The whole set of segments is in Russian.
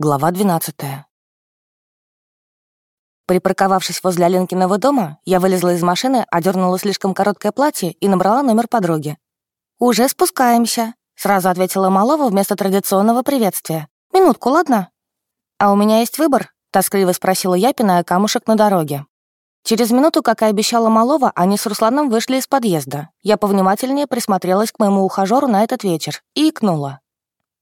Глава 12. Припарковавшись возле Аленкиного дома, я вылезла из машины, одернула слишком короткое платье и набрала номер подруги. «Уже спускаемся», — сразу ответила Малова вместо традиционного приветствия. «Минутку, ладно?» «А у меня есть выбор?» — тоскливо спросила я, пиная камушек на дороге. Через минуту, как и обещала Малова, они с Русланом вышли из подъезда. Я повнимательнее присмотрелась к моему ухажеру на этот вечер и икнула.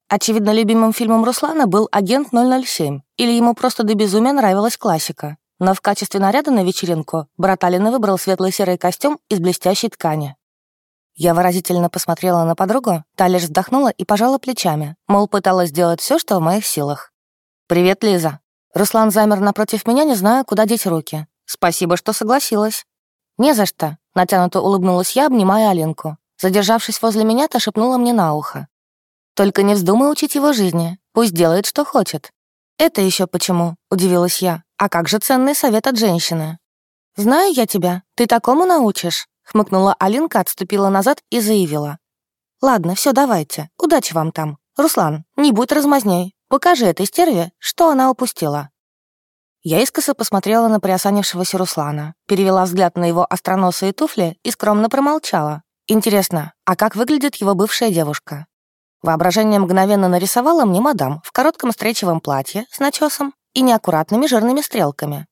Очевидно, любимым фильмом Руслана был «Агент 007», или ему просто до безумия нравилась классика. Но в качестве наряда на вечеринку брат Алины выбрал светло-серый костюм из блестящей ткани. Я выразительно посмотрела на подругу, та лишь вздохнула и пожала плечами, мол, пыталась сделать все, что в моих силах. «Привет, Лиза». Руслан замер напротив меня, не зная, куда деть руки. «Спасибо, что согласилась». «Не за что», — натянуто улыбнулась я, обнимая Алинку. Задержавшись возле меня, та шепнула мне на ухо. Только не вздумай учить его жизни. Пусть делает, что хочет». «Это еще почему?» — удивилась я. «А как же ценный совет от женщины?» «Знаю я тебя. Ты такому научишь?» — хмыкнула Алинка, отступила назад и заявила. «Ладно, все, давайте. Удачи вам там. Руслан, не будь размазней. Покажи этой стерве, что она упустила». Я искоса посмотрела на приосанившегося Руслана, перевела взгляд на его остроносые туфли и скромно промолчала. Интересно, а как выглядит его бывшая девушка? Воображение мгновенно нарисовало мне мадам в коротком стречевом платье с начесом и неаккуратными жирными стрелками.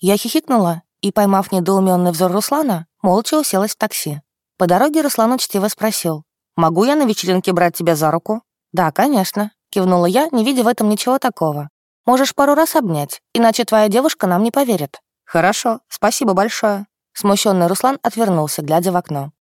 Я хихикнула и, поймав недоуменный взор Руслана, молча уселась в такси. По дороге Руслан учтиво спросил, «Могу я на вечеринке брать тебя за руку?» «Да, конечно», — кивнула я, не видя в этом ничего такого. «Можешь пару раз обнять, иначе твоя девушка нам не поверит». «Хорошо, спасибо большое». Смущенный Руслан отвернулся, глядя в окно.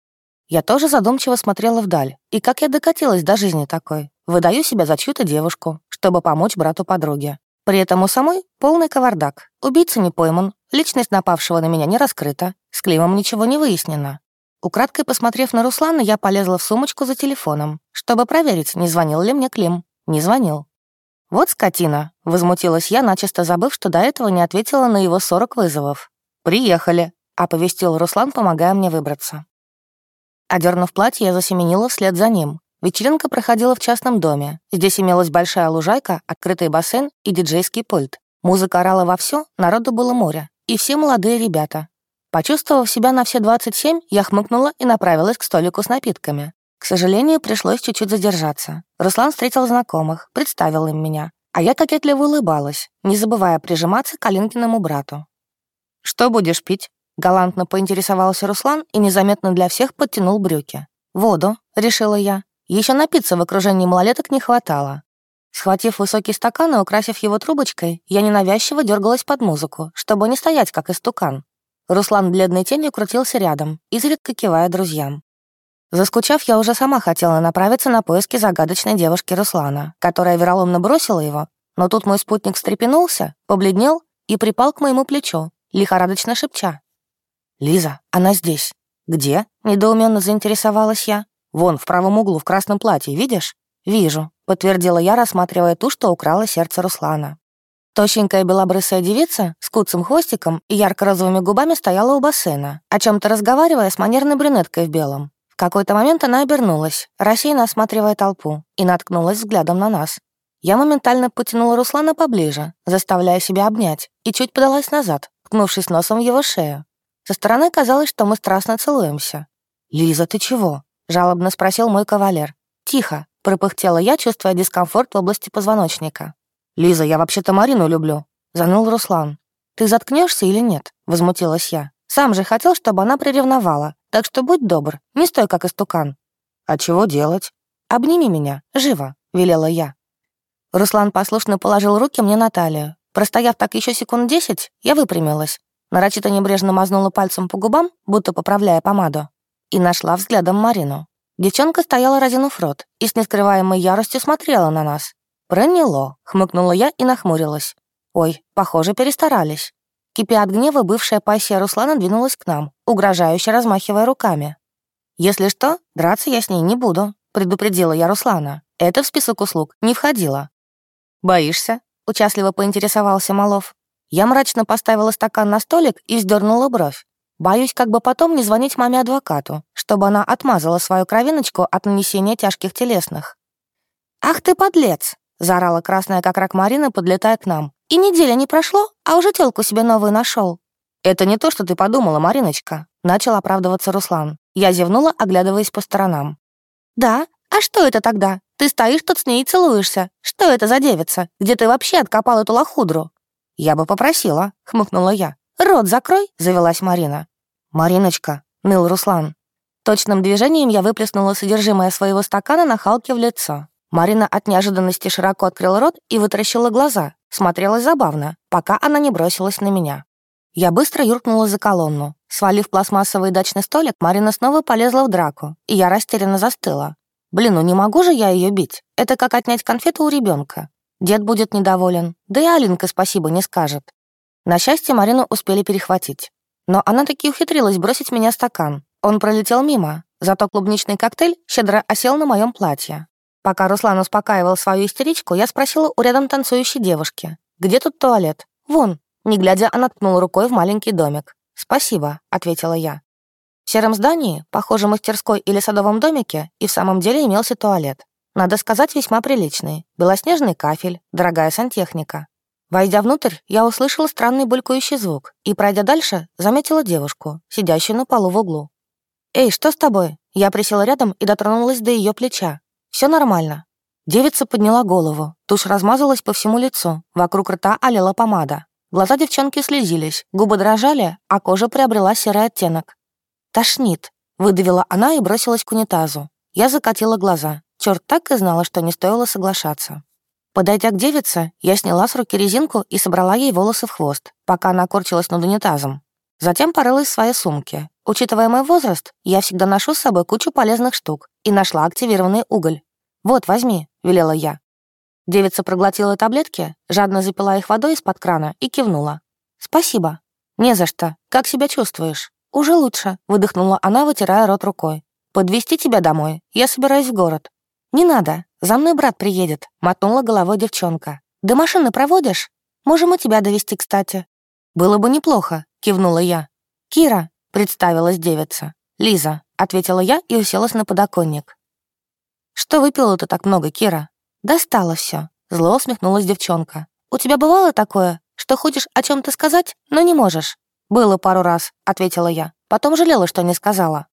Я тоже задумчиво смотрела вдаль. И как я докатилась до жизни такой? Выдаю себя за чью-то девушку, чтобы помочь брату подруге. При этом у самой полный кавардак. Убийца не пойман, личность напавшего на меня не раскрыта, с Климом ничего не выяснено. Украдкой посмотрев на Руслана, я полезла в сумочку за телефоном, чтобы проверить, не звонил ли мне Клим. Не звонил. «Вот скотина», — возмутилась я, начисто забыв, что до этого не ответила на его 40 вызовов. «Приехали», — оповестил Руслан, помогая мне выбраться. Одернув платье, я засеменила вслед за ним. Вечеринка проходила в частном доме. Здесь имелась большая лужайка, открытый бассейн и диджейский пульт. Музыка орала вовсю, народу было море. И все молодые ребята. Почувствовав себя на все 27, я хмыкнула и направилась к столику с напитками. К сожалению, пришлось чуть-чуть задержаться. Руслан встретил знакомых, представил им меня. А я кокетливо улыбалась, не забывая прижиматься к Алинкиному брату. «Что будешь пить?» Галантно поинтересовался Руслан и незаметно для всех подтянул брюки. «Воду», — решила я. Еще напиться в окружении малолеток не хватало. Схватив высокий стакан и украсив его трубочкой, я ненавязчиво дергалась под музыку, чтобы не стоять, как истукан. Руслан бледной тенью крутился рядом, изредка кивая друзьям. Заскучав, я уже сама хотела направиться на поиски загадочной девушки Руслана, которая вероломно бросила его, но тут мой спутник встрепенулся, побледнел и припал к моему плечу, лихорадочно шепча. «Лиза, она здесь». «Где?» — недоуменно заинтересовалась я. «Вон, в правом углу, в красном платье, видишь?» «Вижу», — подтвердила я, рассматривая ту, что украла сердце Руслана. Тощенькая белобрысая девица с куцым хвостиком и ярко-розовыми губами стояла у бассейна, о чем то разговаривая с манерной брюнеткой в белом. В какой-то момент она обернулась, рассеянно осматривая толпу, и наткнулась взглядом на нас. Я моментально потянула Руслана поближе, заставляя себя обнять, и чуть подалась назад, ткнувшись носом в его шею. Со стороны казалось, что мы страстно целуемся. «Лиза, ты чего?» — жалобно спросил мой кавалер. «Тихо», — пропыхтела я, чувствуя дискомфорт в области позвоночника. «Лиза, я вообще-то Марину люблю», — заныл Руслан. «Ты заткнешься или нет?» — возмутилась я. «Сам же хотел, чтобы она приревновала, так что будь добр, не стой как истукан». «А чего делать?» «Обними меня, живо», — велела я. Руслан послушно положил руки мне на талию. Простояв так еще секунд десять, я выпрямилась, Нарочито небрежно мазнула пальцем по губам, будто поправляя помаду, и нашла взглядом Марину. Девчонка стояла разинув рот и с нескрываемой яростью смотрела на нас. «Проняло», — хмыкнула я и нахмурилась. «Ой, похоже, перестарались». Кипя от гнева, бывшая пассия Руслана двинулась к нам, угрожающе размахивая руками. «Если что, драться я с ней не буду», — предупредила я Руслана. Это в список услуг не входило. «Боишься?» — участливо поинтересовался Малов. Я мрачно поставила стакан на столик и вздернула бровь. Боюсь, как бы потом не звонить маме-адвокату, чтобы она отмазала свою кровиночку от нанесения тяжких телесных. «Ах ты, подлец!» заорала красная как рак Марина, подлетая к нам. «И неделя не прошло, а уже тёлку себе новую нашел. «Это не то, что ты подумала, Мариночка», — начал оправдываться Руслан. Я зевнула, оглядываясь по сторонам. «Да? А что это тогда? Ты стоишь тут с ней и целуешься. Что это за девица? Где ты вообще откопал эту лохудру?» «Я бы попросила», — хмыкнула я. «Рот закрой», — завелась Марина. «Мариночка», — ныл Руслан. Точным движением я выплеснула содержимое своего стакана на Халке в лицо. Марина от неожиданности широко открыла рот и вытаращила глаза. Смотрелась забавно, пока она не бросилась на меня. Я быстро юркнула за колонну. Свалив пластмассовый дачный столик, Марина снова полезла в драку, и я растерянно застыла. Блин, ну не могу же я ее бить. Это как отнять конфету у ребенка. Дед будет недоволен, да и Алинка спасибо не скажет. На счастье, Марину успели перехватить. Но она таки ухитрилась бросить меня стакан. Он пролетел мимо, зато клубничный коктейль щедро осел на моем платье. Пока Руслан успокаивал свою истеричку, я спросила у рядом танцующей девушки. «Где тут туалет?» «Вон». Не глядя, она ткнула рукой в маленький домик. «Спасибо», — ответила я. В сером здании, похоже, мастерской или садовом домике, и в самом деле имелся туалет. Надо сказать, весьма приличный. Белоснежный кафель, дорогая сантехника. Войдя внутрь, я услышала странный булькающий звук и, пройдя дальше, заметила девушку, сидящую на полу в углу. «Эй, что с тобой?» Я присела рядом и дотронулась до ее плеча. Все нормально». Девица подняла голову, тушь размазалась по всему лицу, вокруг рта олела помада. Глаза девчонки слезились, губы дрожали, а кожа приобрела серый оттенок. «Тошнит», — выдавила она и бросилась к унитазу. Я закатила глаза. Черт так и знала, что не стоило соглашаться. Подойдя к девице, я сняла с руки резинку и собрала ей волосы в хвост, пока она корчилась над унитазом. Затем порылась в своей сумке. Учитывая мой возраст, я всегда ношу с собой кучу полезных штук и нашла активированный уголь. «Вот, возьми», — велела я. Девица проглотила таблетки, жадно запила их водой из-под крана и кивнула. «Спасибо». «Не за что. Как себя чувствуешь?» «Уже лучше», — выдохнула она, вытирая рот рукой. «Подвезти тебя домой. Я собираюсь в город». «Не надо. За мной брат приедет», — мотнула головой девчонка. «До машины проводишь? Можем и тебя довести, кстати». «Было бы неплохо», — кивнула я. «Кира», — представилась девица. «Лиза», — ответила я и уселась на подоконник. «Что выпила-то так много, Кира?» «Достало все. зло усмехнулась девчонка. «У тебя бывало такое, что хочешь о чем то сказать, но не можешь?» «Было пару раз», — ответила я. Потом жалела, что не сказала.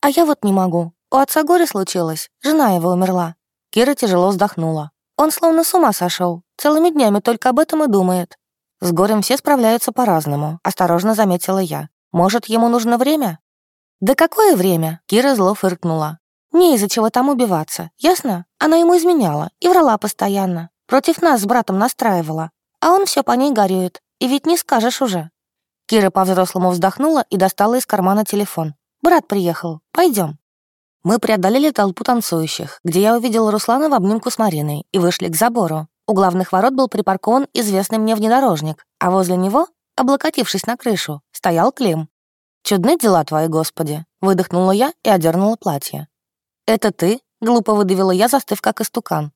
«А я вот не могу. У отца горе случилось, жена его умерла». Кира тяжело вздохнула. «Он словно с ума сошел, целыми днями только об этом и думает». «С горем все справляются по-разному», — осторожно заметила я. «Может, ему нужно время?» «Да какое время?» — Кира зло фыркнула. Не из-за чего там убиваться, ясно? Она ему изменяла и врала постоянно. Против нас с братом настраивала. А он все по ней горюет. И ведь не скажешь уже. Кира по-взрослому вздохнула и достала из кармана телефон. «Брат приехал. Пойдем. Мы преодолели толпу танцующих, где я увидела Руслана в обнимку с Мариной и вышли к забору. У главных ворот был припаркован известный мне внедорожник, а возле него, облокотившись на крышу, стоял Клим. «Чудны дела твои, Господи!» — выдохнула я и одернула платье. «Это ты?» — глупо выдавила я, застыв как истукан.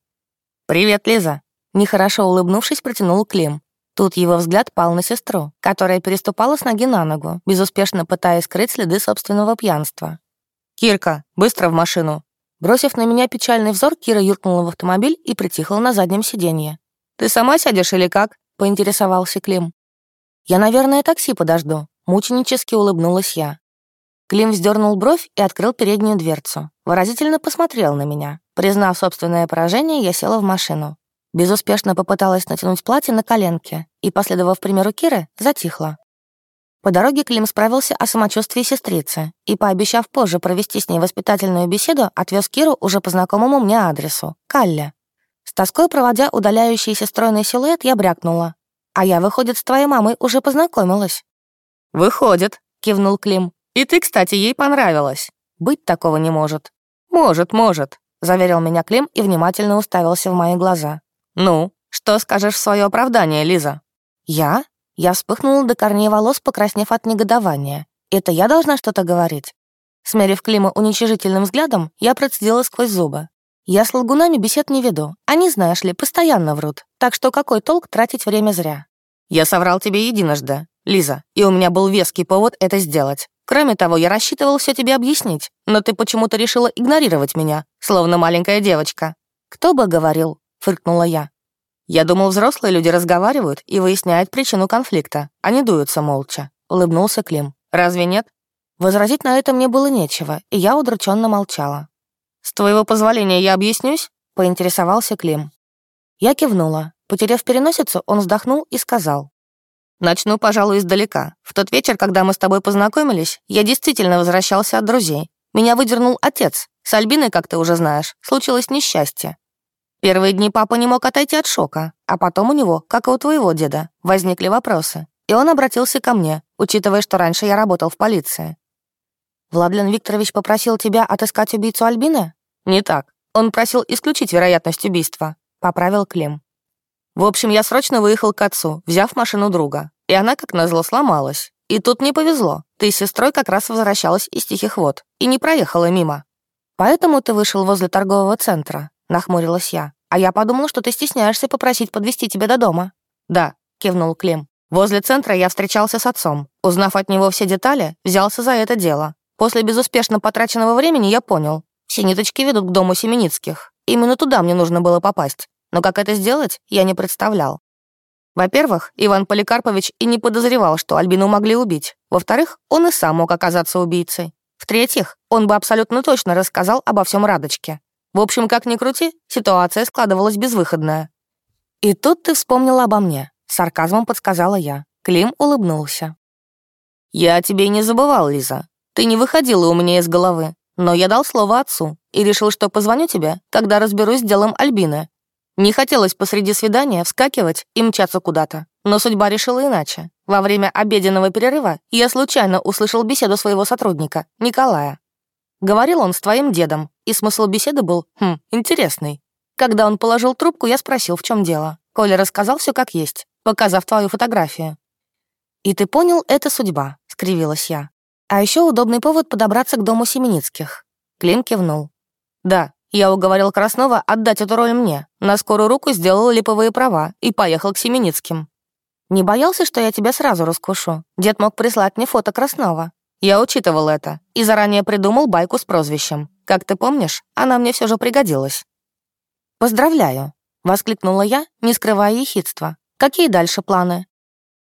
«Привет, Лиза!» Нехорошо улыбнувшись, протянул Клим. Тут его взгляд пал на сестру, которая переступала с ноги на ногу, безуспешно пытаясь скрыть следы собственного пьянства. «Кирка, быстро в машину!» Бросив на меня печальный взор, Кира юркнула в автомобиль и притихла на заднем сиденье. «Ты сама сядешь или как?» — поинтересовался Клим. «Я, наверное, такси подожду», — мученически улыбнулась я. Клим вздернул бровь и открыл переднюю дверцу. Выразительно посмотрел на меня. Признав собственное поражение, я села в машину. Безуспешно попыталась натянуть платье на коленке и, последовав примеру Киры, затихла. По дороге Клим справился о самочувствии сестрицы и, пообещав позже провести с ней воспитательную беседу, отвез Киру уже по знакомому мне адресу — Калле. С тоской проводя удаляющийся стройный силуэт, я брякнула. «А я, выходит, с твоей мамой уже познакомилась». «Выходит», — кивнул Клим. И ты, кстати, ей понравилась. Быть такого не может. Может, может, заверил меня Клим и внимательно уставился в мои глаза. Ну, что скажешь в свое оправдание, Лиза? Я? Я вспыхнула до корней волос, покраснев от негодования. Это я должна что-то говорить? Смерив Клима уничижительным взглядом, я процедила сквозь зубы. Я с лгунами бесед не веду. Они, знаешь ли, постоянно врут. Так что какой толк тратить время зря? Я соврал тебе единожды, Лиза, и у меня был веский повод это сделать. Кроме того, я рассчитывал все тебе объяснить, но ты почему-то решила игнорировать меня, словно маленькая девочка». «Кто бы говорил?» — фыркнула я. «Я думал, взрослые люди разговаривают и выясняют причину конфликта, а не дуются молча», — улыбнулся Клим. «Разве нет?» Возразить на это мне было нечего, и я удрученно молчала. «С твоего позволения я объяснюсь?» — поинтересовался Клим. Я кивнула. Потеряв переносицу, он вздохнул и сказал. «Начну, пожалуй, издалека. В тот вечер, когда мы с тобой познакомились, я действительно возвращался от друзей. Меня выдернул отец. С Альбиной, как ты уже знаешь, случилось несчастье. Первые дни папа не мог отойти от шока, а потом у него, как и у твоего деда, возникли вопросы. И он обратился ко мне, учитывая, что раньше я работал в полиции. «Владлен Викторович попросил тебя отыскать убийцу Альбины?» «Не так. Он просил исключить вероятность убийства», — поправил Клим. В общем, я срочно выехал к отцу, взяв машину друга. И она, как назло, сломалась. И тут не повезло. Ты с сестрой как раз возвращалась из Тихих вод и не проехала мимо. Поэтому ты вышел возле торгового центра, — нахмурилась я. «А я подумала, что ты стесняешься попросить подвести тебя до дома». «Да», — кивнул Клим. «Возле центра я встречался с отцом. Узнав от него все детали, взялся за это дело. После безуспешно потраченного времени я понял. Все ниточки ведут к дому Семеницких. Именно туда мне нужно было попасть. Но как это сделать, я не представлял. Во-первых, Иван Поликарпович и не подозревал, что Альбину могли убить. Во-вторых, он и сам мог оказаться убийцей. В-третьих, он бы абсолютно точно рассказал обо всем Радочке. В общем, как ни крути, ситуация складывалась безвыходная. «И тут ты вспомнила обо мне», — сарказмом подсказала я. Клим улыбнулся. «Я о тебе не забывал, Лиза. Ты не выходила у меня из головы. Но я дал слово отцу и решил, что позвоню тебе, когда разберусь с делом Альбины. Не хотелось посреди свидания вскакивать и мчаться куда-то. Но судьба решила иначе. Во время обеденного перерыва я случайно услышал беседу своего сотрудника, Николая. Говорил он с твоим дедом, и смысл беседы был, хм, интересный. Когда он положил трубку, я спросил, в чем дело. Коля рассказал все как есть, показав твою фотографию. «И ты понял, это судьба», — скривилась я. «А еще удобный повод подобраться к дому Семеницких». Клим кивнул. «Да, я уговорил Краснова отдать эту роль мне. На скорую руку сделал липовые права и поехал к Семеницким. Не боялся, что я тебя сразу раскушу? Дед мог прислать мне фото Краснова. Я учитывал это и заранее придумал байку с прозвищем. Как ты помнишь, она мне все же пригодилась. «Поздравляю», — воскликнула я, не скрывая ехидства. «Какие дальше планы?»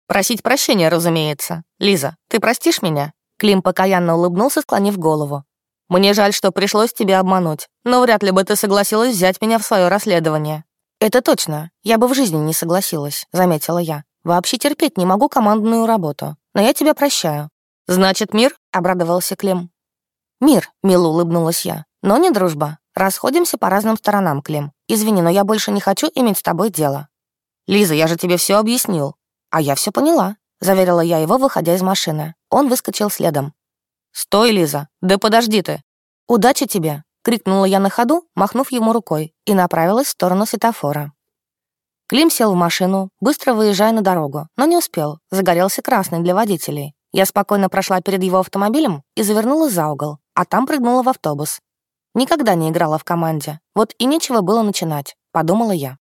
«Просить прощения, разумеется. Лиза, ты простишь меня?» Клим покаянно улыбнулся, склонив голову. «Мне жаль, что пришлось тебя обмануть, но вряд ли бы ты согласилась взять меня в свое расследование». «Это точно. Я бы в жизни не согласилась», — заметила я. «Вообще терпеть не могу командную работу. Но я тебя прощаю. «Значит, мир?» — обрадовался Клим. «Мир», — мило улыбнулась я. «Но не дружба. Расходимся по разным сторонам, Клим. Извини, но я больше не хочу иметь с тобой дело». «Лиза, я же тебе все объяснил». «А я все поняла», — заверила я его, выходя из машины. Он выскочил следом. «Стой, Лиза! Да подожди ты!» «Удачи тебе!» — крикнула я на ходу, махнув ему рукой, и направилась в сторону светофора. Клим сел в машину, быстро выезжая на дорогу, но не успел, загорелся красный для водителей. Я спокойно прошла перед его автомобилем и завернула за угол, а там прыгнула в автобус. Никогда не играла в команде, вот и нечего было начинать, подумала я.